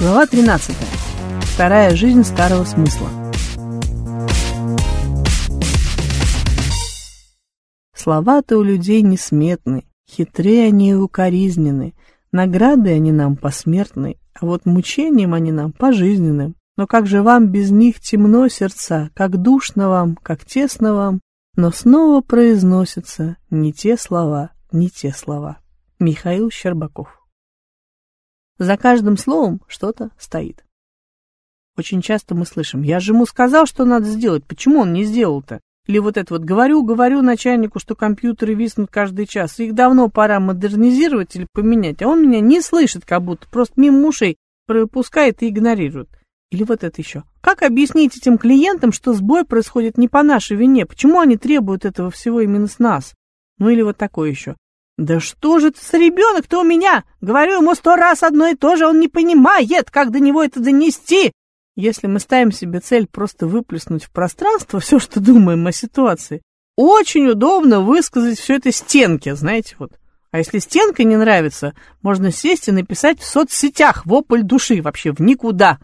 Глава 13. Вторая жизнь старого смысла. Слова-то у людей несметны, хитрые они и укоризнены, награды они нам посмертны, а вот мучением они нам пожизненным. Но как же вам без них темно сердца, как душно вам, как тесно вам, но снова произносятся не те слова, не те слова. Михаил Щербаков За каждым словом что-то стоит. Очень часто мы слышим, я же ему сказал, что надо сделать, почему он не сделал-то? Или вот это вот, говорю, говорю начальнику, что компьютеры виснут каждый час, их давно пора модернизировать или поменять, а он меня не слышит, как будто просто мимо ушей пропускает и игнорирует. Или вот это еще. Как объяснить этим клиентам, что сбой происходит не по нашей вине? Почему они требуют этого всего именно с нас? Ну или вот такое еще. Да что же это за ребенок-то у меня? Говорю ему сто раз одно и то же, он не понимает, как до него это донести. Если мы ставим себе цель просто выплеснуть в пространство все, что думаем о ситуации, очень удобно высказать все это стенке, знаете, вот. А если стенка не нравится, можно сесть и написать в соцсетях вопль души вообще в никуда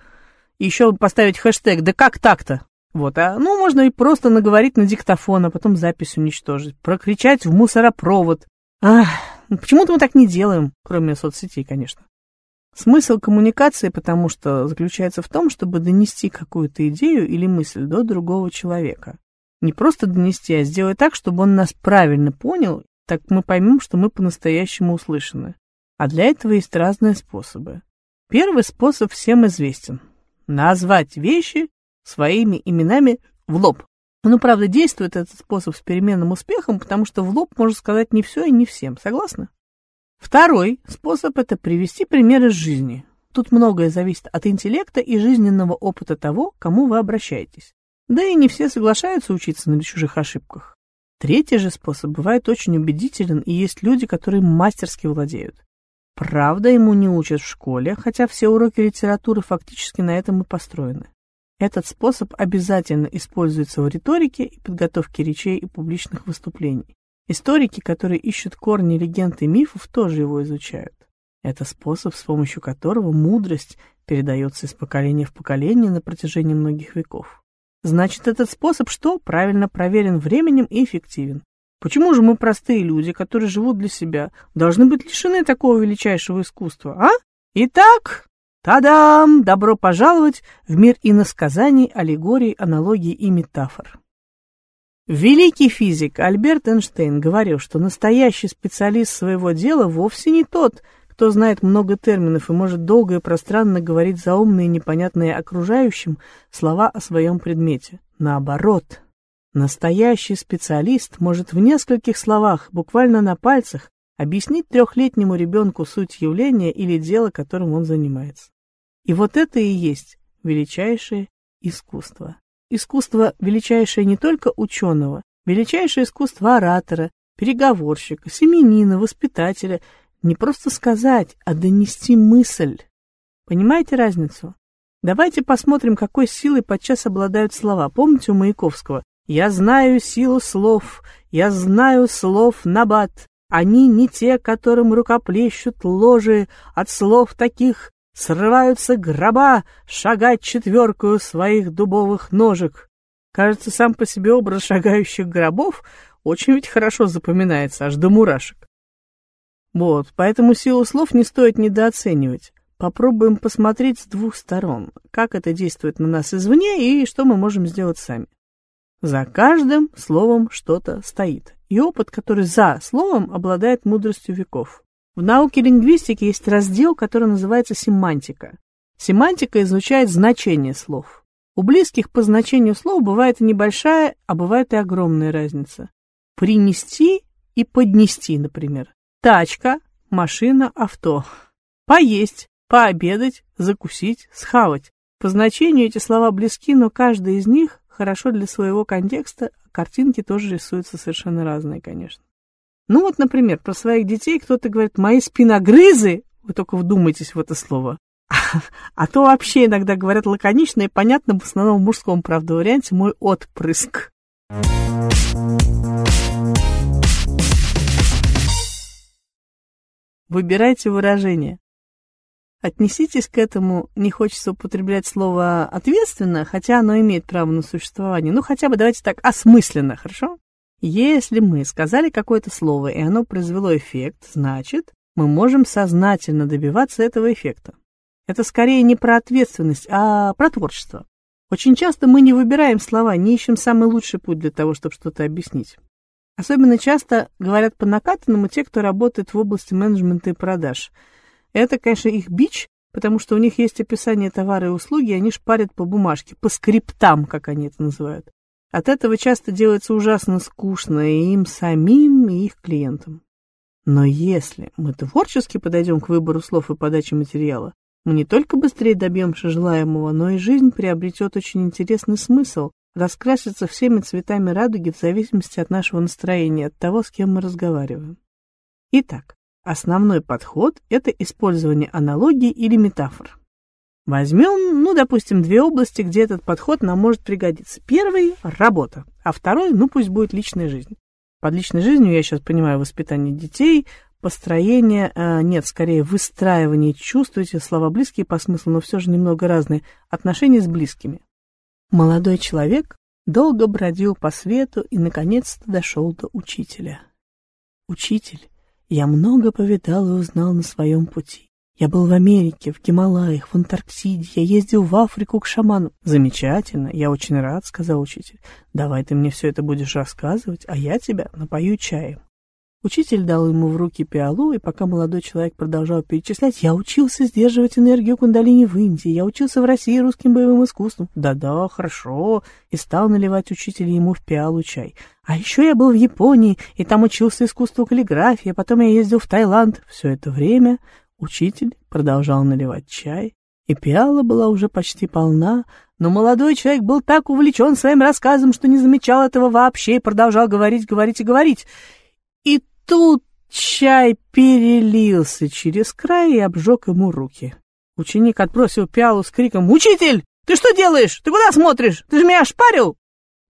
еще поставить хэштег «Да как так-то?» Вот, а ну можно и просто наговорить на диктофон, а потом запись уничтожить, прокричать в мусоропровод. Ах, ну почему-то мы так не делаем, кроме соцсетей, конечно. Смысл коммуникации, потому что заключается в том, чтобы донести какую-то идею или мысль до другого человека. Не просто донести, а сделать так, чтобы он нас правильно понял, так мы поймем, что мы по-настоящему услышаны. А для этого есть разные способы. Первый способ всем известен назвать вещи своими именами в лоб. Ну, правда, действует этот способ с переменным успехом, потому что в лоб можно сказать не все и не всем. Согласны? Второй способ – это привести примеры из жизни. Тут многое зависит от интеллекта и жизненного опыта того, к кому вы обращаетесь. Да и не все соглашаются учиться на чужих ошибках. Третий же способ бывает очень убедителен, и есть люди, которые мастерски владеют. Правда, ему не учат в школе, хотя все уроки литературы фактически на этом и построены. Этот способ обязательно используется в риторике и подготовке речей и публичных выступлений. Историки, которые ищут корни легенд и мифов, тоже его изучают. Это способ, с помощью которого мудрость передается из поколения в поколение на протяжении многих веков. Значит, этот способ что? Правильно проверен временем и эффективен. Почему же мы, простые люди, которые живут для себя, должны быть лишены такого величайшего искусства, а? Итак, тадам! Добро пожаловать в мир иносказаний, аллегорий, аналогий и метафор. Великий физик Альберт Эйнштейн говорил, что настоящий специалист своего дела вовсе не тот, кто знает много терминов и может долго и пространно говорить заумные и непонятные окружающим слова о своем предмете. Наоборот, Настоящий специалист может в нескольких словах, буквально на пальцах, объяснить трехлетнему ребенку суть явления или дела, которым он занимается. И вот это и есть величайшее искусство. Искусство величайшее не только ученого, величайшее искусство оратора, переговорщика, семенина, воспитателя. Не просто сказать, а донести мысль. Понимаете разницу? Давайте посмотрим, какой силой подчас обладают слова. Помните у Маяковского? Я знаю силу слов, я знаю слов набат. Они не те, которым рукоплещут ложи, от слов таких срываются гроба, шагать четверкую своих дубовых ножек. Кажется, сам по себе образ шагающих гробов очень ведь хорошо запоминается, аж до мурашек. Вот, поэтому силу слов не стоит недооценивать. Попробуем посмотреть с двух сторон, как это действует на нас извне и что мы можем сделать сами. За каждым словом что-то стоит, и опыт, который за словом, обладает мудростью веков. В науке лингвистики есть раздел, который называется семантика. Семантика изучает значение слов. У близких по значению слов бывает и небольшая, а бывает и огромная разница. Принести и поднести, например. Тачка, машина, авто. Поесть, пообедать, закусить, схавать. По значению эти слова близки, но каждый из них хорошо для своего контекста, картинки тоже рисуются совершенно разные, конечно. Ну вот, например, про своих детей кто-то говорит «мои спиногрызы», вы только вдумайтесь в это слово. А то вообще иногда говорят лаконично и понятно, в основном в мужском, правда, варианте «мой отпрыск». Выбирайте выражение. Отнеситесь к этому, не хочется употреблять слово «ответственно», хотя оно имеет право на существование. Ну, хотя бы давайте так, осмысленно, хорошо? Если мы сказали какое-то слово, и оно произвело эффект, значит, мы можем сознательно добиваться этого эффекта. Это скорее не про ответственность, а про творчество. Очень часто мы не выбираем слова, не ищем самый лучший путь для того, чтобы что-то объяснить. Особенно часто говорят по накатанному те, кто работает в области менеджмента и продаж. Это, конечно, их бич, потому что у них есть описание товара и услуги, и они шпарят по бумажке, по скриптам, как они это называют. От этого часто делается ужасно скучно и им самим, и их клиентам. Но если мы творчески подойдем к выбору слов и подаче материала, мы не только быстрее добьемся желаемого, но и жизнь приобретет очень интересный смысл, раскрасится всеми цветами радуги в зависимости от нашего настроения, от того, с кем мы разговариваем. Итак, основной подход – это использование аналогий или метафор. Возьмем, ну, допустим, две области, где этот подход нам может пригодиться. Первый – работа, а второй, ну, пусть будет личная жизнь. Под личной жизнью я сейчас понимаю воспитание детей, построение, э, нет, скорее выстраивание чувств, эти слова близкие по смыслу, но все же немного разные, отношения с близкими. Молодой человек долго бродил по свету и, наконец-то, дошел до учителя. «Учитель, я много повидал и узнал на своем пути. Я был в Америке, в Гималаях, в Антарктиде, я ездил в Африку к шаману. Замечательно, я очень рад, сказал учитель. Давай ты мне все это будешь рассказывать, а я тебя напою чаем. Учитель дал ему в руки пиалу, и пока молодой человек продолжал перечислять, я учился сдерживать энергию кундалини в Индии, я учился в России русским боевым искусством. Да-да, хорошо. И стал наливать учитель ему в пиалу чай. А еще я был в Японии, и там учился искусству каллиграфии, а потом я ездил в Таиланд. Все это время учитель продолжал наливать чай, и пиала была уже почти полна, но молодой человек был так увлечен своим рассказом, что не замечал этого вообще и продолжал говорить, говорить и говорить. И тут чай перелился через край и обжег ему руки. Ученик отбросил пиалу с криком «Учитель, ты что делаешь? Ты куда смотришь? Ты же меня ошпарил!»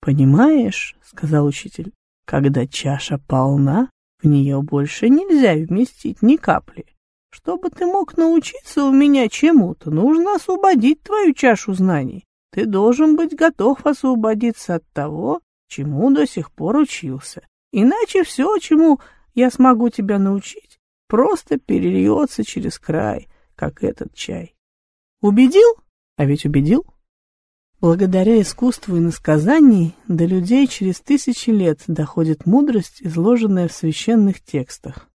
«Понимаешь, — сказал учитель, — когда чаша полна, в нее больше нельзя вместить ни капли. Чтобы ты мог научиться у меня чему-то, нужно освободить твою чашу знаний. Ты должен быть готов освободиться от того, чему до сих пор учился. Иначе все, чему я смогу тебя научить, просто перельется через край, как этот чай. Убедил? А ведь убедил. Благодаря искусству и насказаний до людей через тысячи лет доходит мудрость, изложенная в священных текстах.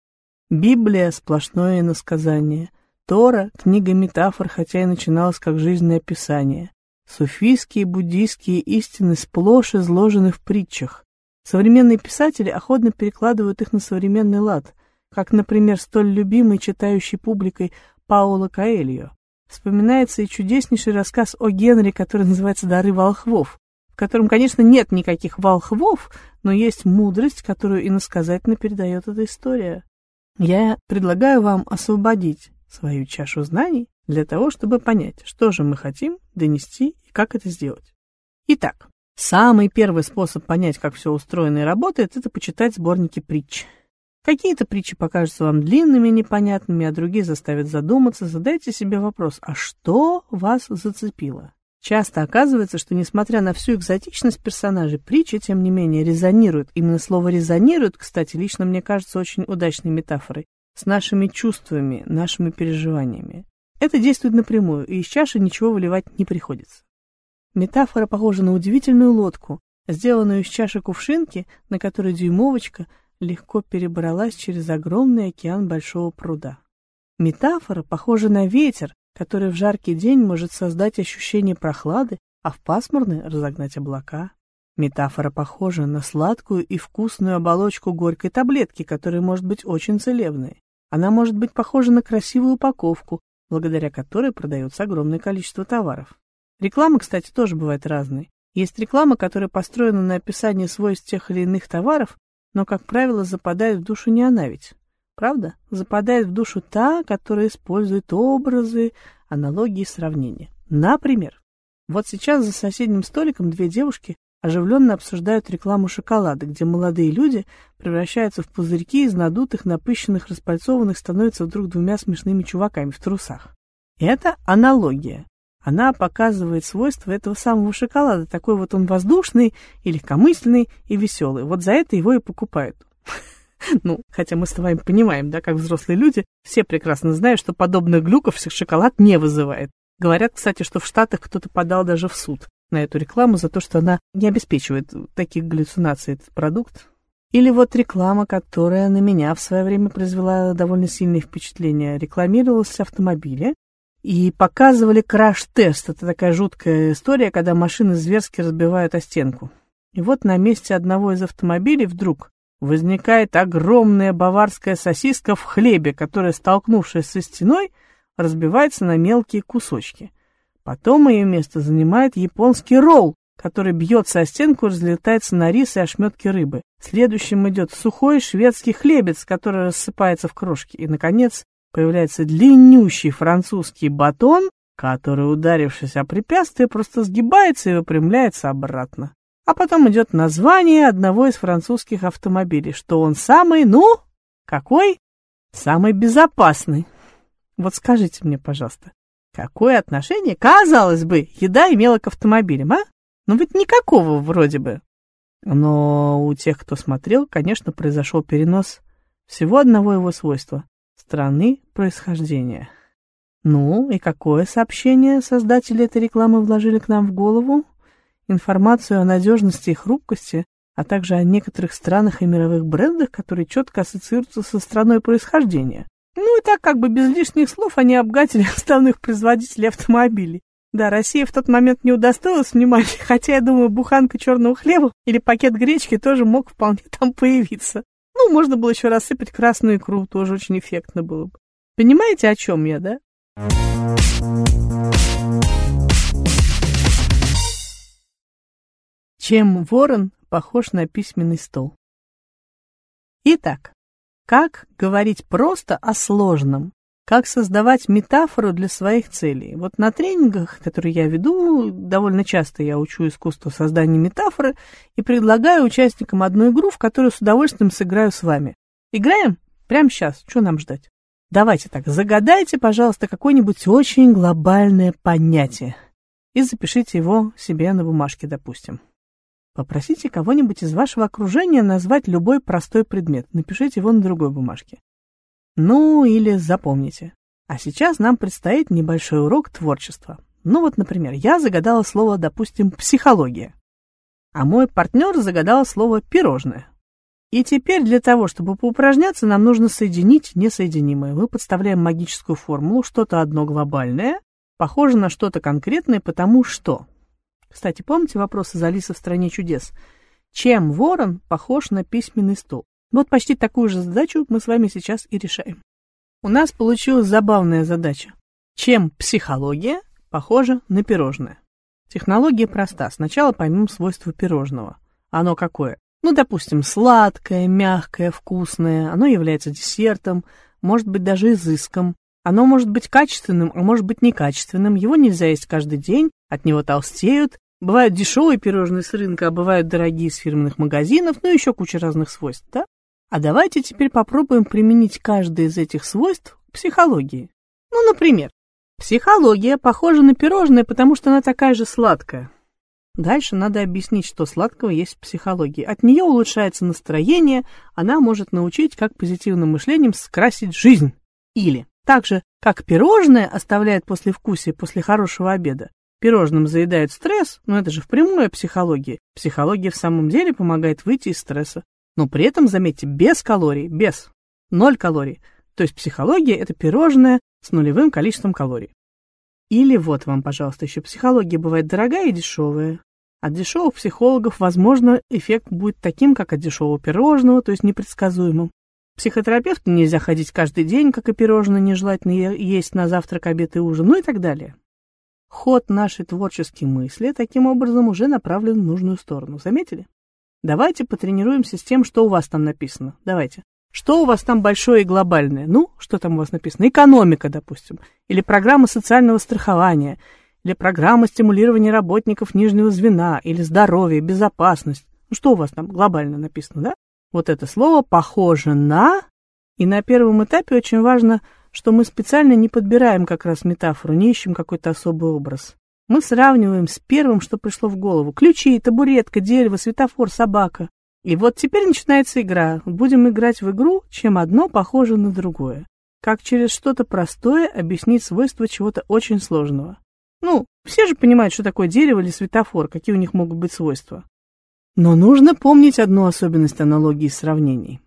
Библия — сплошное иносказание. Тора — книга метафор, хотя и начиналась как жизненное описание. Суфийские и буддийские истины сплошь изложены в притчах. Современные писатели охотно перекладывают их на современный лад, как, например, столь любимый читающей публикой Паоло Каэльо. Вспоминается и чудеснейший рассказ о Генри, который называется «Дары волхвов», в котором, конечно, нет никаких волхвов, но есть мудрость, которую иносказательно передает эта история. Я предлагаю вам освободить свою чашу знаний для того, чтобы понять, что же мы хотим донести и как это сделать. Итак, Самый первый способ понять, как все устроено и работает, это почитать сборники притч. Какие-то притчи покажутся вам длинными и непонятными, а другие заставят задуматься. Задайте себе вопрос, а что вас зацепило? Часто оказывается, что несмотря на всю экзотичность персонажей, притчи, тем не менее, резонируют. Именно слово «резонируют», кстати, лично мне кажется очень удачной метафорой, с нашими чувствами, нашими переживаниями. Это действует напрямую, и из чаши ничего выливать не приходится. Метафора похожа на удивительную лодку, сделанную из чаши кувшинки, на которой дюймовочка легко перебралась через огромный океан большого пруда. Метафора похожа на ветер, который в жаркий день может создать ощущение прохлады, а в пасмурный разогнать облака. Метафора похожа на сладкую и вкусную оболочку горькой таблетки, которая может быть очень целебной. Она может быть похожа на красивую упаковку, благодаря которой продается огромное количество товаров. Реклама, кстати, тоже бывает разной. Есть реклама, которая построена на описании свойств тех или иных товаров, но, как правило, западает в душу не она ведь. Правда? Западает в душу та, которая использует образы, аналогии и сравнения. Например, вот сейчас за соседним столиком две девушки оживленно обсуждают рекламу шоколада, где молодые люди превращаются в пузырьки из надутых, напыщенных, распальцованных, становятся вдруг двумя смешными чуваками в трусах. Это аналогия. Она показывает свойства этого самого шоколада. Такой вот он воздушный и легкомысленный и веселый. Вот за это его и покупают. Ну, хотя мы с вами понимаем, да, как взрослые люди, все прекрасно знают, что подобных глюков шоколад не вызывает. Говорят, кстати, что в Штатах кто-то подал даже в суд на эту рекламу за то, что она не обеспечивает таких галлюцинаций этот продукт. Или вот реклама, которая на меня в свое время произвела довольно сильное впечатление. Рекламировался автомобили и показывали краш-тест. Это такая жуткая история, когда машины зверски разбивают о стенку. И вот на месте одного из автомобилей вдруг возникает огромная баварская сосиска в хлебе, которая, столкнувшись со стеной, разбивается на мелкие кусочки. Потом ее место занимает японский ролл, который бьется о стенку и разлетается на рис и ошметки рыбы. Следующим идет сухой шведский хлебец, который рассыпается в крошки. И, наконец, появляется длиннющий французский батон, который, ударившись о препятствие, просто сгибается и выпрямляется обратно. А потом идет название одного из французских автомобилей, что он самый, ну, какой? Самый безопасный. Вот скажите мне, пожалуйста, какое отношение, казалось бы, еда имела к автомобилям, а? Ну ведь никакого вроде бы. Но у тех, кто смотрел, конечно, произошел перенос всего одного его свойства — страны происхождения. Ну, и какое сообщение создатели этой рекламы вложили к нам в голову? Информацию о надежности и хрупкости, а также о некоторых странах и мировых брендах, которые четко ассоциируются со страной происхождения. Ну и так как бы без лишних слов они обгатили основных производителей автомобилей. Да, Россия в тот момент не удостоилась внимания, хотя, я думаю, буханка черного хлеба или пакет гречки тоже мог вполне там появиться. Ну, можно было еще рассыпать красную икру, тоже очень эффектно было бы. Понимаете, о чем я, да? Чем ворон похож на письменный стол. Итак, как говорить просто о сложном? Как создавать метафору для своих целей? Вот на тренингах, которые я веду, довольно часто я учу искусство создания метафоры и предлагаю участникам одну игру, в которую с удовольствием сыграю с вами. Играем? Прямо сейчас. Что нам ждать? Давайте так, загадайте, пожалуйста, какое-нибудь очень глобальное понятие и запишите его себе на бумажке, допустим. Попросите кого-нибудь из вашего окружения назвать любой простой предмет. Напишите его на другой бумажке. Ну, или запомните. А сейчас нам предстоит небольшой урок творчества. Ну вот, например, я загадала слово, допустим, «психология», а мой партнер загадал слово «пирожное». И теперь для того, чтобы поупражняться, нам нужно соединить несоединимое. Мы подставляем магическую формулу, что-то одно глобальное, похоже на что-то конкретное, потому что кстати, помните вопрос из Алисы в «Стране чудес»? Чем ворон похож на письменный стол? Вот почти такую же задачу мы с вами сейчас и решаем. У нас получилась забавная задача. Чем психология похожа на пирожное? Технология проста. Сначала поймем свойства пирожного. Оно какое? Ну, допустим, сладкое, мягкое, вкусное. Оно является десертом, может быть даже изыском. Оно может быть качественным, а может быть некачественным. Его нельзя есть каждый день, от него толстеют. Бывают дешевые пирожные с рынка, а бывают дорогие с фирменных магазинов, ну еще куча разных свойств, да? А давайте теперь попробуем применить каждое из этих свойств к психологии. Ну, например, психология похожа на пирожное, потому что она такая же сладкая. Дальше надо объяснить, что сладкого есть в психологии. От нее улучшается настроение, она может научить, как позитивным мышлением скрасить жизнь. Или так же, как пирожное оставляет послевкусие после хорошего обеда, Пирожным заедают стресс, но это же впрямую о психологии. Психология в самом деле помогает выйти из стресса. Но при этом, заметьте, без калорий, без. Ноль калорий. То есть психология – это пирожное с нулевым количеством калорий. Или вот вам, пожалуйста, еще психология бывает дорогая и дешевая. От дешевых психологов, возможно, эффект будет таким, как от дешевого пирожного, то есть непредсказуемым. Психотерапевту нельзя ходить каждый день, как и пирожное нежелательно есть на завтрак, обед и ужин, ну и так далее. Ход нашей творческой мысли таким образом уже направлен в нужную сторону. Заметили? Давайте потренируемся с тем, что у вас там написано. Давайте. Что у вас там большое и глобальное? Ну, что там у вас написано? Экономика, допустим. Или программа социального страхования. Или программа стимулирования работников нижнего звена. Или здоровье, безопасность. Ну, что у вас там глобально написано, да? Вот это слово похоже на... И на первом этапе очень важно что мы специально не подбираем как раз метафору, не ищем какой-то особый образ. Мы сравниваем с первым, что пришло в голову. Ключи, табуретка, дерево, светофор, собака. И вот теперь начинается игра. Будем играть в игру, чем одно похоже на другое. Как через что-то простое объяснить свойства чего-то очень сложного. Ну, все же понимают, что такое дерево или светофор, какие у них могут быть свойства. Но нужно помнить одну особенность аналогии и сравнений.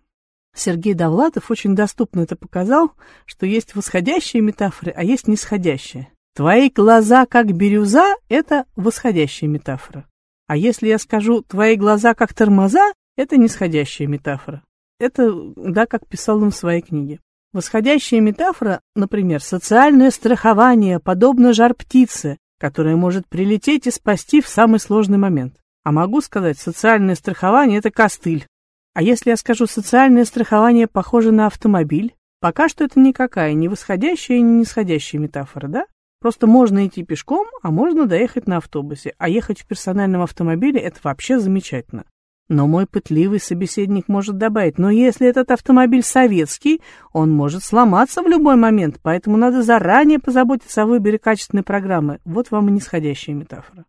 Сергей Довлатов очень доступно это показал, что есть восходящие метафоры, а есть нисходящие. Твои глаза как бирюза – это восходящая метафора. А если я скажу «твои глаза как тормоза», это нисходящая метафора. Это, да, как писал он в своей книге. Восходящая метафора, например, социальное страхование, подобно жар птицы, которая может прилететь и спасти в самый сложный момент. А могу сказать, социальное страхование – это костыль. А если я скажу социальное страхование похоже на автомобиль, пока что это никакая не восходящая и не нисходящая метафора, да? Просто можно идти пешком, а можно доехать на автобусе. А ехать в персональном автомобиле – это вообще замечательно. Но мой пытливый собеседник может добавить, но если этот автомобиль советский, он может сломаться в любой момент, поэтому надо заранее позаботиться о выборе качественной программы. Вот вам и нисходящая метафора.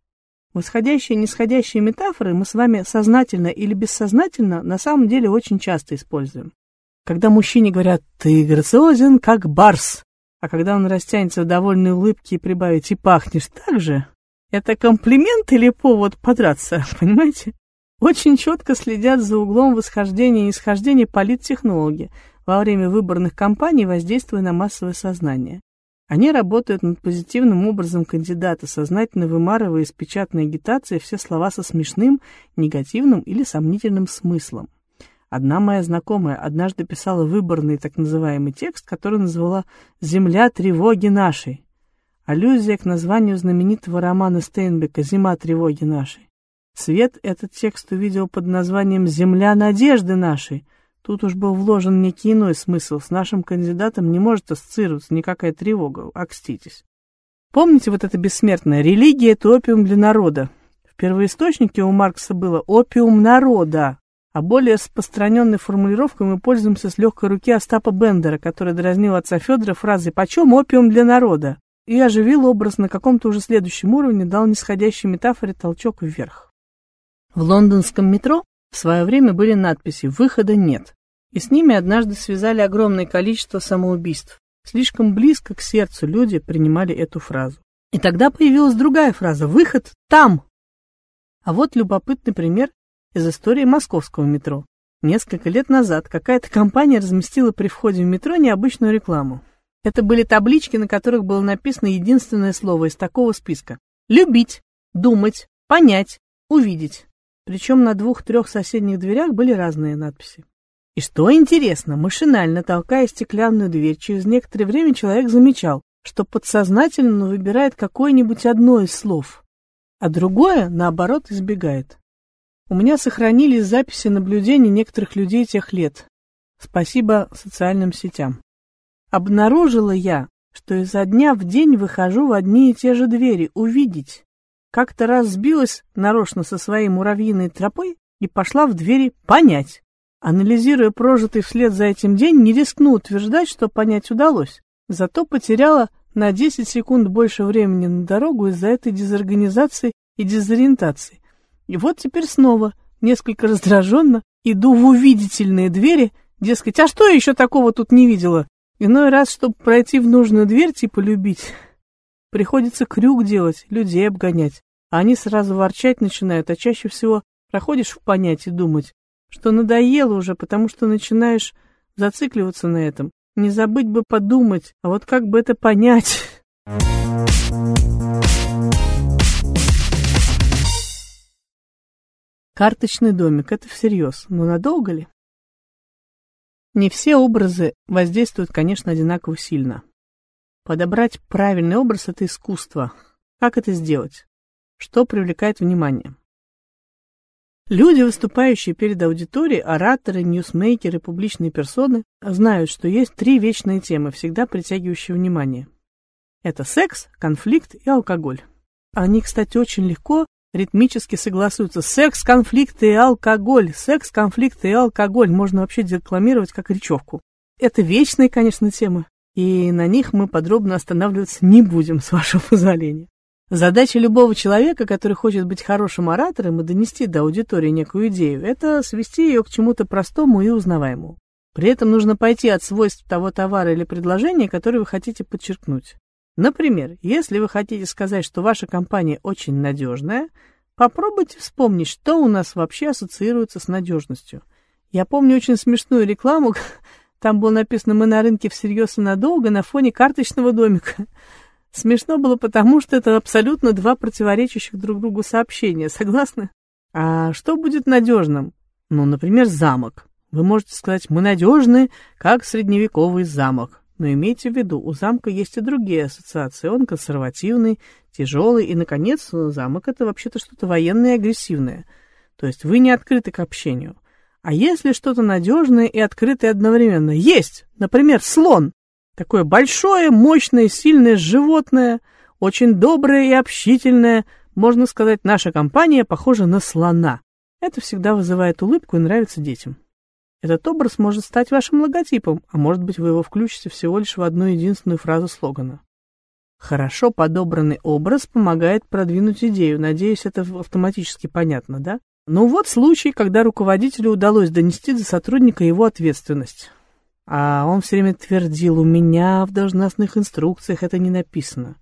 Восходящие и нисходящие метафоры мы с вами сознательно или бессознательно на самом деле очень часто используем. Когда мужчине говорят «ты грациозен, как барс», а когда он растянется в довольной улыбке и прибавит «и пахнешь так же», это комплимент или повод подраться, понимаете? Очень четко следят за углом восхождения и нисхождения политтехнологи во время выборных кампаний, воздействуя на массовое сознание. Они работают над позитивным образом кандидата, сознательно вымарывая из печатной агитации все слова со смешным, негативным или сомнительным смыслом. Одна моя знакомая однажды писала выборный так называемый текст, который назвала «Земля тревоги нашей». Аллюзия к названию знаменитого романа Стейнбека «Зима тревоги нашей». Свет этот текст увидел под названием «Земля надежды нашей». Тут уж был вложен некий иной смысл. С нашим кандидатом не может ассоциироваться никакая тревога. Окститесь. Помните вот это бессмертное? Религия — это опиум для народа. В первоисточнике у Маркса было «опиум народа», а более распространенной формулировкой мы пользуемся с легкой руки Остапа Бендера, который дразнил отца Федора фразой «Почем опиум для народа?» и оживил образ на каком-то уже следующем уровне, дал нисходящей метафоре толчок вверх. В лондонском метро в свое время были надписи «Выхода нет», и с ними однажды связали огромное количество самоубийств. Слишком близко к сердцу люди принимали эту фразу. И тогда появилась другая фраза «Выход там!». А вот любопытный пример из истории московского метро. Несколько лет назад какая-то компания разместила при входе в метро необычную рекламу. Это были таблички, на которых было написано единственное слово из такого списка. «Любить», «думать», «понять», «увидеть». Причем на двух-трех соседних дверях были разные надписи. И что интересно, машинально толкая стеклянную дверь, через некоторое время человек замечал, что подсознательно выбирает какое-нибудь одно из слов, а другое, наоборот, избегает. У меня сохранились записи наблюдений некоторых людей тех лет. Спасибо социальным сетям. Обнаружила я, что изо дня в день выхожу в одни и те же двери увидеть. Как-то раз сбилась нарочно со своей муравьиной тропой и пошла в двери понять. Анализируя прожитый вслед за этим день, не рискну утверждать, что понять удалось. Зато потеряла на 10 секунд больше времени на дорогу из-за этой дезорганизации и дезориентации. И вот теперь снова, несколько раздраженно, иду в увидительные двери, дескать, а что я еще такого тут не видела? Иной раз, чтобы пройти в нужную дверь, типа любить, приходится крюк делать, людей обгонять. А они сразу ворчать начинают, а чаще всего проходишь в понять и думать, что надоело уже, потому что начинаешь зацикливаться на этом. Не забыть бы подумать, а вот как бы это понять? Карточный домик — это всерьез, но надолго ли? Не все образы воздействуют, конечно, одинаково сильно. Подобрать правильный образ — это искусство. Как это сделать? Что привлекает внимание? Люди, выступающие перед аудиторией, ораторы, ньюсмейкеры, публичные персоны, знают, что есть три вечные темы, всегда притягивающие внимание. Это секс, конфликт и алкоголь. Они, кстати, очень легко ритмически согласуются. Секс, конфликты и алкоголь. Секс, конфликты и алкоголь. Можно вообще декламировать как речевку. Это вечные, конечно, темы. И на них мы подробно останавливаться не будем, с вашего позволения. Задача любого человека, который хочет быть хорошим оратором и донести до аудитории некую идею, это свести ее к чему-то простому и узнаваемому. При этом нужно пойти от свойств того товара или предложения, которое вы хотите подчеркнуть. Например, если вы хотите сказать, что ваша компания очень надежная, попробуйте вспомнить, что у нас вообще ассоциируется с надежностью. Я помню очень смешную рекламу, там было написано «Мы на рынке всерьез и надолго» на фоне карточного домика. Смешно было потому, что это абсолютно два противоречащих друг другу сообщения, согласны? А что будет надежным? Ну, например, замок. Вы можете сказать «мы надежны, как средневековый замок». Но имейте в виду, у замка есть и другие ассоциации. Он консервативный, тяжелый, и, наконец, замок — это вообще-то что-то военное и агрессивное. То есть вы не открыты к общению. А если что-то надежное и открытое одновременно? Есть! Например, слон. Такое большое, мощное, сильное животное, очень доброе и общительное. Можно сказать, наша компания похожа на слона. Это всегда вызывает улыбку и нравится детям. Этот образ может стать вашим логотипом, а может быть вы его включите всего лишь в одну единственную фразу слогана. Хорошо подобранный образ помогает продвинуть идею. Надеюсь, это автоматически понятно, да? Ну вот случай, когда руководителю удалось донести до сотрудника его ответственность. А он все время твердил, у меня в должностных инструкциях это не написано.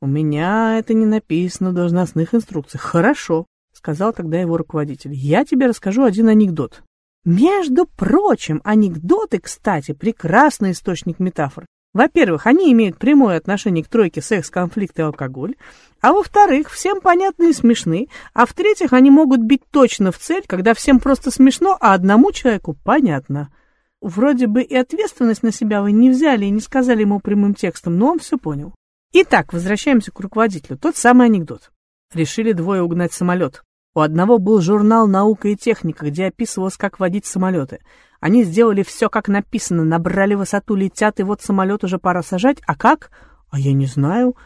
У меня это не написано в должностных инструкциях. Хорошо, сказал тогда его руководитель. Я тебе расскажу один анекдот. Между прочим, анекдоты, кстати, прекрасный источник метафор. Во-первых, они имеют прямое отношение к тройке секс, конфликт и алкоголь. А во-вторых, всем понятны и смешны. А в-третьих, они могут бить точно в цель, когда всем просто смешно, а одному человеку понятно. Вроде бы и ответственность на себя вы не взяли и не сказали ему прямым текстом, но он все понял. Итак, возвращаемся к руководителю. Тот самый анекдот. Решили двое угнать самолет. У одного был журнал «Наука и техника», где описывалось, как водить самолеты. Они сделали все, как написано, набрали высоту, летят, и вот самолет уже пора сажать. А как? А я не знаю.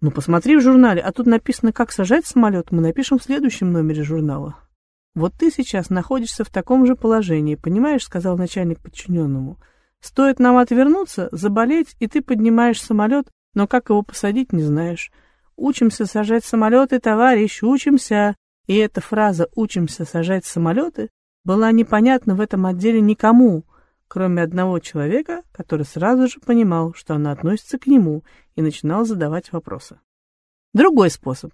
Ну, посмотри в журнале, а тут написано, как сажать самолет. Мы напишем в следующем номере журнала. «Вот ты сейчас находишься в таком же положении, понимаешь?» — сказал начальник подчиненному. «Стоит нам отвернуться, заболеть, и ты поднимаешь самолет, но как его посадить, не знаешь. Учимся сажать самолеты, товарищ, учимся!» И эта фраза «учимся сажать самолеты» была непонятна в этом отделе никому, кроме одного человека, который сразу же понимал, что она относится к нему, и начинал задавать вопросы. Другой способ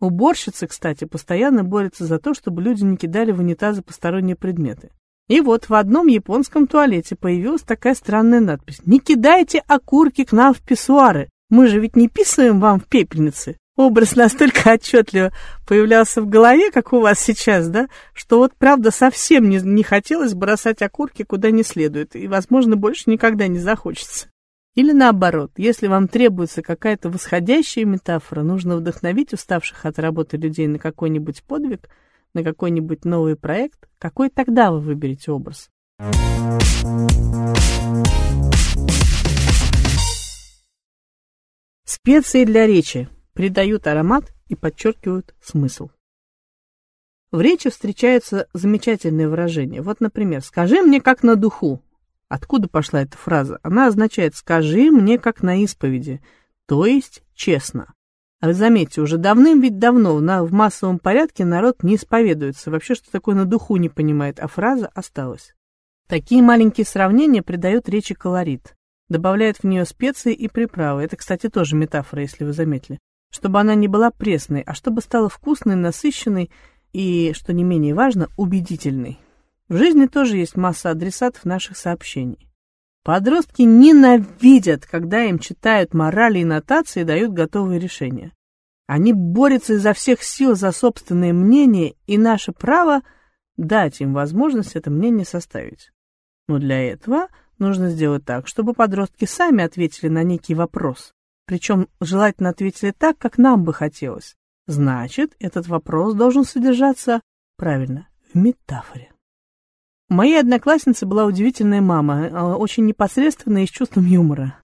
Уборщицы, кстати, постоянно борются за то, чтобы люди не кидали в унитазы посторонние предметы. И вот в одном японском туалете появилась такая странная надпись. «Не кидайте окурки к нам в писсуары! Мы же ведь не писаем вам в пепельницы!» Образ настолько отчетливо появлялся в голове, как у вас сейчас, да, что вот правда совсем не, не хотелось бросать окурки куда не следует, и, возможно, больше никогда не захочется. Или наоборот, если вам требуется какая-то восходящая метафора, нужно вдохновить уставших от работы людей на какой-нибудь подвиг, на какой-нибудь новый проект, какой тогда вы выберете образ? Специи для речи придают аромат и подчеркивают смысл. В речи встречаются замечательные выражения. Вот, например, «скажи мне как на духу», Откуда пошла эта фраза? Она означает «скажи мне как на исповеди», то есть честно. А вы заметьте, уже давным ведь давно в массовом порядке народ не исповедуется, вообще что такое на духу не понимает, а фраза осталась. Такие маленькие сравнения придают речи колорит, добавляют в нее специи и приправы. Это, кстати, тоже метафора, если вы заметили. Чтобы она не была пресной, а чтобы стала вкусной, насыщенной и, что не менее важно, убедительной. В жизни тоже есть масса адресатов наших сообщений. Подростки ненавидят, когда им читают морали и нотации и дают готовые решения. Они борются изо всех сил за собственное мнение, и наше право дать им возможность это мнение составить. Но для этого нужно сделать так, чтобы подростки сами ответили на некий вопрос. Причем желательно ответили так, как нам бы хотелось. Значит, этот вопрос должен содержаться, правильно, в метафоре. У моей одноклассницы была удивительная мама, а, очень непосредственная и с чувством юмора.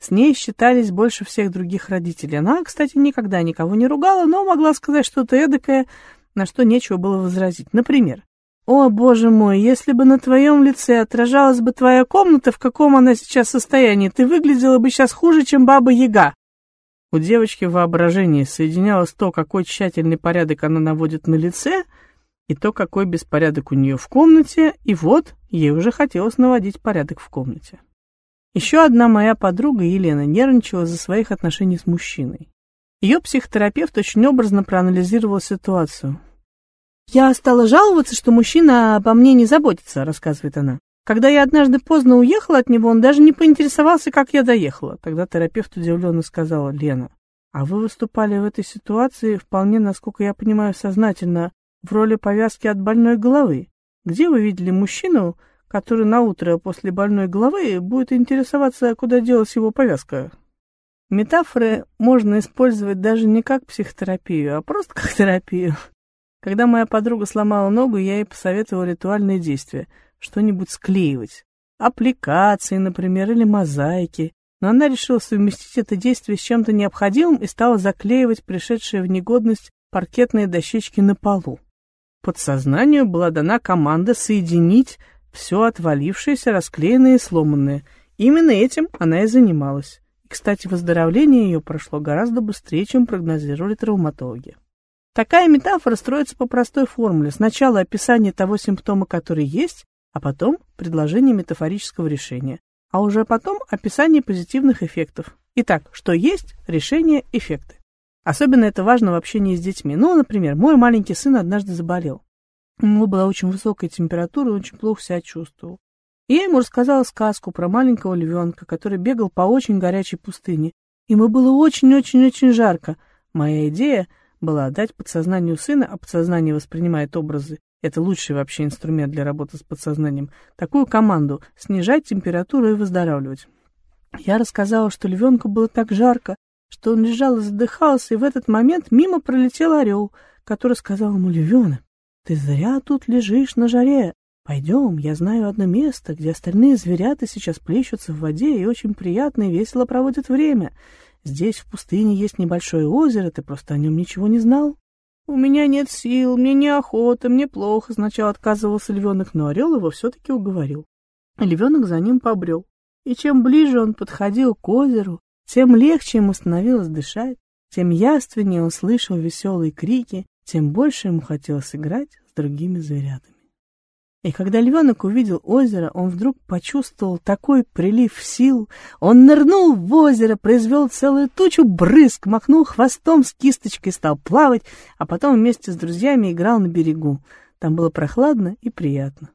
С ней считались больше всех других родителей. Она, кстати, никогда никого не ругала, но могла сказать что-то эдакое, на что нечего было возразить. Например, «О, боже мой, если бы на твоем лице отражалась бы твоя комната, в каком она сейчас состоянии, ты выглядела бы сейчас хуже, чем баба Яга!» У девочки в воображении соединялось то, какой тщательный порядок она наводит на лице, и то, какой беспорядок у нее в комнате, и вот ей уже хотелось наводить порядок в комнате. Еще одна моя подруга Елена нервничала за своих отношений с мужчиной. Ее психотерапевт очень образно проанализировал ситуацию. «Я стала жаловаться, что мужчина обо мне не заботится», — рассказывает она. «Когда я однажды поздно уехала от него, он даже не поинтересовался, как я доехала». Тогда терапевт удивленно сказала, «Лена, а вы выступали в этой ситуации вполне, насколько я понимаю, сознательно в роли повязки от больной головы. Где вы видели мужчину, который на утро после больной головы будет интересоваться, куда делась его повязка?» Метафоры можно использовать даже не как психотерапию, а просто как терапию. Когда моя подруга сломала ногу, я ей посоветовала ритуальные действия, что-нибудь склеивать. Аппликации, например, или мозаики. Но она решила совместить это действие с чем-то необходимым и стала заклеивать пришедшие в негодность паркетные дощечки на полу. Подсознанию была дана команда соединить все отвалившееся, расклеенное и сломанное. Именно этим она и занималась. И, кстати, выздоровление ее прошло гораздо быстрее, чем прогнозировали травматологи. Такая метафора строится по простой формуле. Сначала описание того симптома, который есть, а потом предложение метафорического решения, а уже потом описание позитивных эффектов. Итак, что есть, решение, эффекты. Особенно это важно в общении с детьми. Ну, например, мой маленький сын однажды заболел. У него была очень высокая температура, и очень плохо себя чувствовал. И я ему рассказала сказку про маленького львенка, который бегал по очень горячей пустыне. Ему было очень-очень-очень жарко. Моя идея была дать подсознанию сына, а подсознание воспринимает образы, это лучший вообще инструмент для работы с подсознанием, такую команду — снижать температуру и выздоравливать. Я рассказала, что львенку было так жарко, что он лежал и задыхался, и в этот момент мимо пролетел орел, который сказал ему, «Львенок, ты зря тут лежишь на жаре. Пойдем, я знаю одно место, где остальные зверята сейчас плещутся в воде и очень приятно и весело проводят время. Здесь, в пустыне, есть небольшое озеро, ты просто о нем ничего не знал. У меня нет сил, мне неохота, мне плохо, сначала отказывался львенок, но орел его все-таки уговорил. Львенок за ним побрел. И чем ближе он подходил к озеру, тем легче ему становилось дышать, тем яственнее он слышал веселые крики, тем больше ему хотелось играть с другими зверятами. И когда львенок увидел озеро, он вдруг почувствовал такой прилив сил. Он нырнул в озеро, произвел целую тучу брызг, махнул хвостом с кисточкой, стал плавать, а потом вместе с друзьями играл на берегу. Там было прохладно и приятно.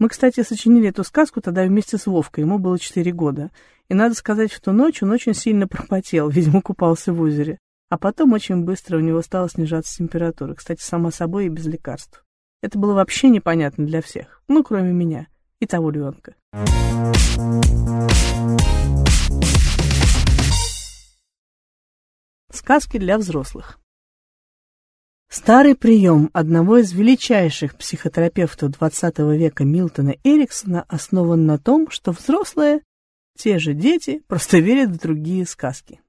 Мы, кстати, сочинили эту сказку тогда вместе с Вовкой, ему было четыре года. И надо сказать, в ту ночь он очень сильно пропотел, видимо, купался в озере. А потом очень быстро у него стала снижаться температура, кстати, сама собой и без лекарств. Это было вообще непонятно для всех, ну, кроме меня и того львенка. Сказки для взрослых. Старый прием одного из величайших психотерапевтов XX века Милтона Эриксона основан на том, что взрослые, те же дети, просто верят в другие сказки.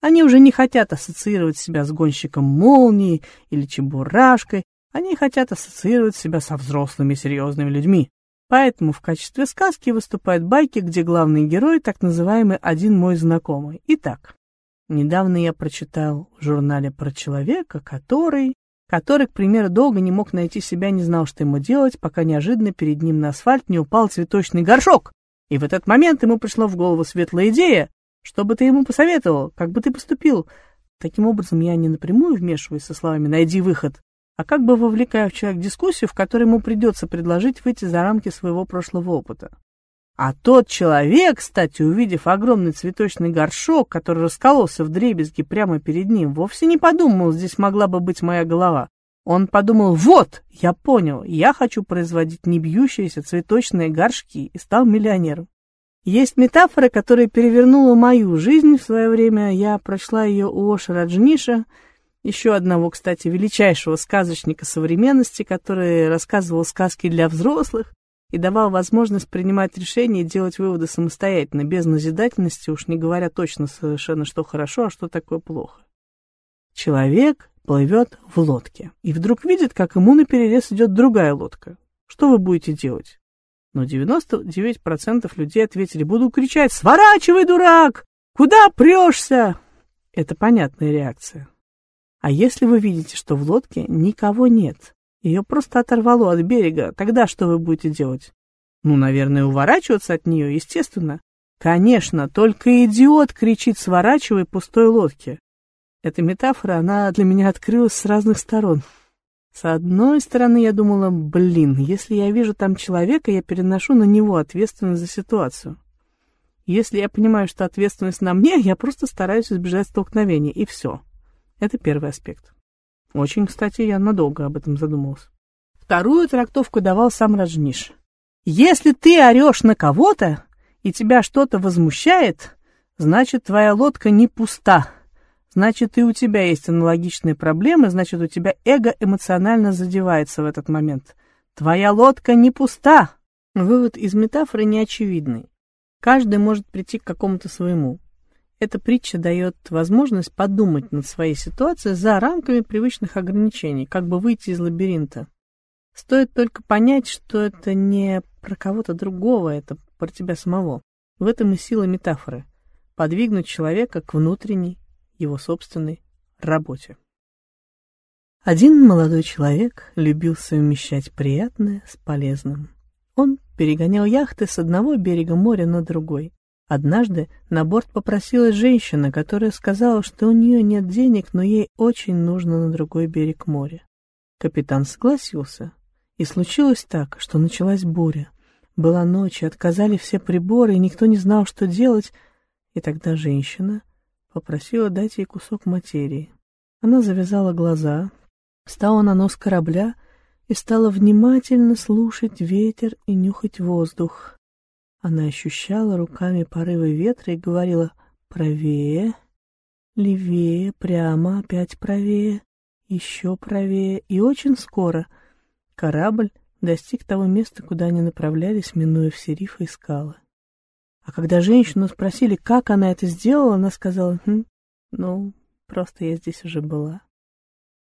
Они уже не хотят ассоциировать себя с гонщиком молнии или чебурашкой они хотят ассоциировать себя со взрослыми серьезными людьми. Поэтому в качестве сказки выступают байки, где главный герой так называемый «один мой знакомый». Итак, недавно я прочитал в журнале про человека, который... который, к примеру, долго не мог найти себя, не знал, что ему делать, пока неожиданно перед ним на асфальт не упал цветочный горшок. И в этот момент ему пришла в голову светлая идея. Что бы ты ему посоветовал? Как бы ты поступил? Таким образом, я не напрямую вмешиваюсь со словами «найди выход», а как бы вовлекая в человека дискуссию, в которой ему придется предложить выйти за рамки своего прошлого опыта. А тот человек, кстати, увидев огромный цветочный горшок, который раскололся в дребезги прямо перед ним, вовсе не подумал, здесь могла бы быть моя голова. Он подумал, вот, я понял, я хочу производить не бьющиеся цветочные горшки и стал миллионером. Есть метафора, которая перевернула мою жизнь в свое время. Я прочла ее у Оши Раджниша, еще одного, кстати, величайшего сказочника современности, который рассказывал сказки для взрослых и давал возможность принимать решения и делать выводы самостоятельно, без назидательности, уж не говоря точно совершенно, что хорошо, а что такое плохо. Человек плывет в лодке и вдруг видит, как ему на перерез идет другая лодка. что вы будете делать? Но 99% людей ответили, буду кричать «Сворачивай, дурак! Куда прешься?» Это понятная реакция. А если вы видите, что в лодке никого нет, ее просто оторвало от берега, тогда что вы будете делать? Ну, наверное, уворачиваться от нее, естественно. Конечно, только идиот кричит «сворачивай пустой лодке». Эта метафора, она для меня открылась с разных сторон. С одной стороны, я думала, блин, если я вижу там человека, я переношу на него ответственность за ситуацию. Если я понимаю, что ответственность на мне, я просто стараюсь избежать столкновения, и все. Это первый аспект. Очень, кстати, я надолго об этом задумалась. Вторую трактовку давал сам Раджниш. Если ты орешь на кого-то, и тебя что-то возмущает, значит, твоя лодка не пуста, Значит, и у тебя есть аналогичные проблемы, значит, у тебя эго эмоционально задевается в этот момент. Твоя лодка не пуста. Вывод из метафоры неочевидный. Каждый может прийти к какому-то своему. Эта притча дает возможность подумать над своей ситуацией за рамками привычных ограничений, как бы выйти из лабиринта. Стоит только понять, что это не про кого-то другого, это про тебя самого. В этом и сила метафоры. Подвигнуть человека к внутренней, его собственной работе. Один молодой человек любил совмещать приятное с полезным. Он перегонял яхты с одного берега моря на другой. Однажды на борт попросилась женщина, которая сказала, что у нее нет денег, но ей очень нужно на другой берег моря. Капитан согласился, и случилось так, что началась буря. Была ночь, отказали все приборы, и никто не знал, что делать, и тогда женщина попросила дать ей кусок материи. Она завязала глаза, встала на нос корабля и стала внимательно слушать ветер и нюхать воздух. Она ощущала руками порывы ветра и говорила «правее», «левее», «прямо», «опять правее», «еще правее». И очень скоро корабль достиг того места, куда они направлялись, минуя все рифы и скалы. А когда женщину спросили, как она это сделала, она сказала, хм, ну, просто я здесь уже была.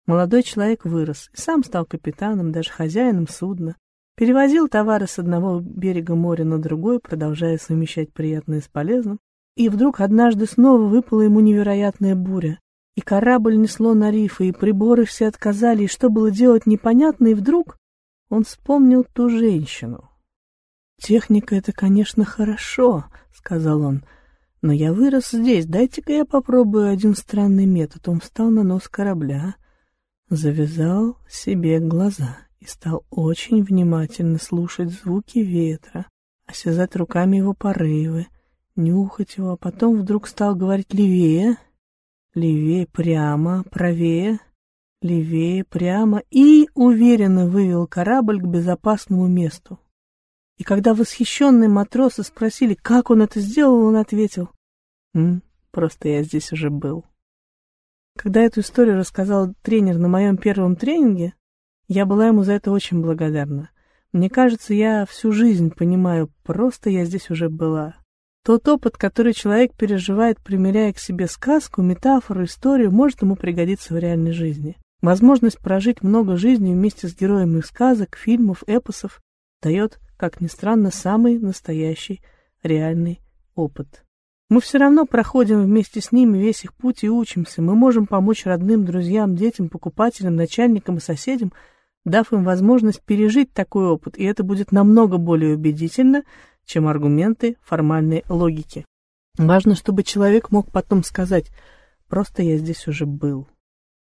Молодой человек вырос и сам стал капитаном, даже хозяином судна. Перевозил товары с одного берега моря на другой, продолжая совмещать приятное с полезным. И вдруг однажды снова выпала ему невероятная буря. И корабль несло на рифы, и приборы все отказали, и что было делать непонятно, и вдруг он вспомнил ту женщину, «Техника — это, конечно, хорошо», — сказал он, — «но я вырос здесь, дайте-ка я попробую один странный метод». Он встал на нос корабля, завязал себе глаза и стал очень внимательно слушать звуки ветра, осязать руками его порывы, нюхать его, а потом вдруг стал говорить левее, левее прямо, правее, левее прямо и уверенно вывел корабль к безопасному месту. И когда восхищенные матросы спросили, как он это сделал, он ответил, «М, «Просто я здесь уже был». Когда эту историю рассказал тренер на моем первом тренинге, я была ему за это очень благодарна. Мне кажется, я всю жизнь понимаю, просто я здесь уже была. Тот опыт, который человек переживает, примеряя к себе сказку, метафору, историю, может ему пригодиться в реальной жизни. Возможность прожить много жизней вместе с героями сказок, фильмов, эпосов дает как ни странно, самый настоящий, реальный опыт. Мы все равно проходим вместе с ними весь их путь и учимся. Мы можем помочь родным, друзьям, детям, покупателям, начальникам и соседям, дав им возможность пережить такой опыт, и это будет намного более убедительно, чем аргументы формальной логики. Важно, чтобы человек мог потом сказать «просто я здесь уже был».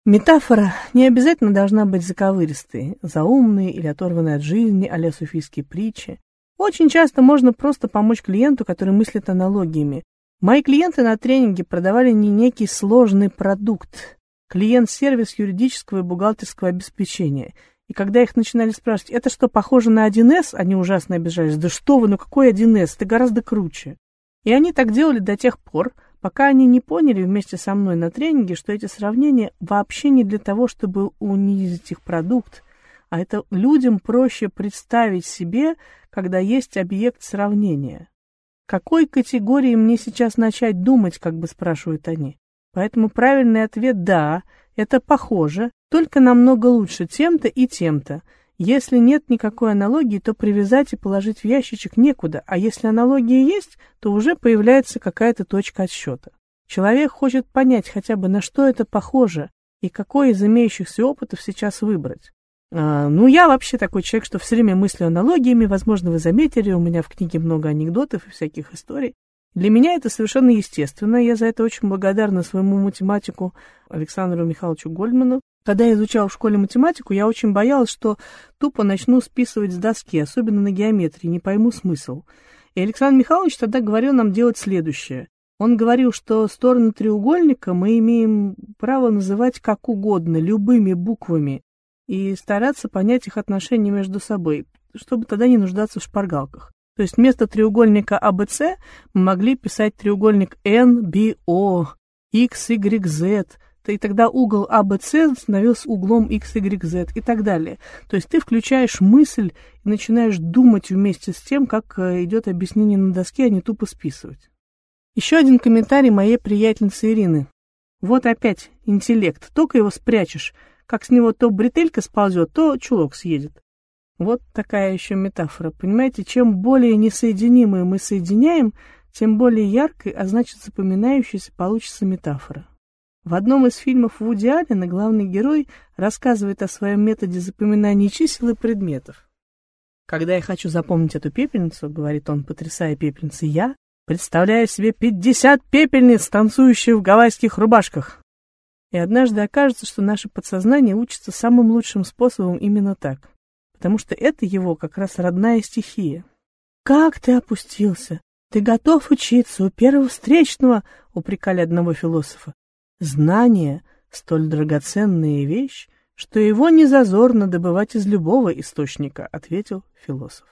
Метафора не обязательно должна быть заковыристой, заумной или оторванной от жизни, а суфийские притчи. Очень часто можно просто помочь клиенту, который мыслит аналогиями. Мои клиенты на тренинге продавали не некий сложный продукт, клиент-сервис юридического и бухгалтерского обеспечения. И когда их начинали спрашивать, это что, похоже на 1С, они ужасно обижались. Да что вы, ну какой 1С, это гораздо круче. И они так делали до тех пор, пока они не поняли вместе со мной на тренинге, что эти сравнения вообще не для того, чтобы унизить их продукт, а это людям проще представить себе, когда есть объект сравнения. Какой категории мне сейчас начать думать, как бы спрашивают они? Поэтому правильный ответ – да, это похоже, только намного лучше тем-то и тем-то. Если нет никакой аналогии, то привязать и положить в ящичек некуда, а если аналогия есть, то уже появляется какая-то точка отсчета. Человек хочет понять хотя бы, на что это похоже и какой из имеющихся опытов сейчас выбрать. А, ну, я вообще такой человек, что все время мыслю аналогиями. Возможно, вы заметили, у меня в книге много анекдотов и всяких историй. Для меня это совершенно естественно. Я за это очень благодарна своему математику Александру Михайловичу Гольдману. Когда я изучала в школе математику, я очень боялась, что тупо начну списывать с доски, особенно на геометрии, не пойму смысл. И Александр Михайлович тогда говорил нам делать следующее. Он говорил, что стороны треугольника мы имеем право называть как угодно, любыми буквами, и стараться понять их отношения между собой, чтобы тогда не нуждаться в шпаргалках. То есть вместо треугольника ABC мы могли писать треугольник NBO, XYZ, и тогда угол ABC становился углом XYZ и так далее. То есть ты включаешь мысль и начинаешь думать вместе с тем, как э, идет объяснение на доске, а не тупо списывать. Еще один комментарий моей приятельницы Ирины. Вот опять интеллект, только его спрячешь, как с него то бретелька сползет, то чулок съедет. Вот такая еще метафора. Понимаете, чем более несоединимые мы соединяем, тем более яркой, а значит запоминающейся получится метафора. В одном из фильмов Вуди Аллена главный герой рассказывает о своем методе запоминания чисел и предметов. «Когда я хочу запомнить эту пепельницу, — говорит он, потрясая пепельницей, — я представляю себе пятьдесят пепельниц, танцующих в гавайских рубашках. И однажды окажется, что наше подсознание учится самым лучшим способом именно так, потому что это его как раз родная стихия. «Как ты опустился? Ты готов учиться у первого встречного?» — упрекали одного философа. «Знание — столь драгоценная вещь, что его не зазорно добывать из любого источника», — ответил философ.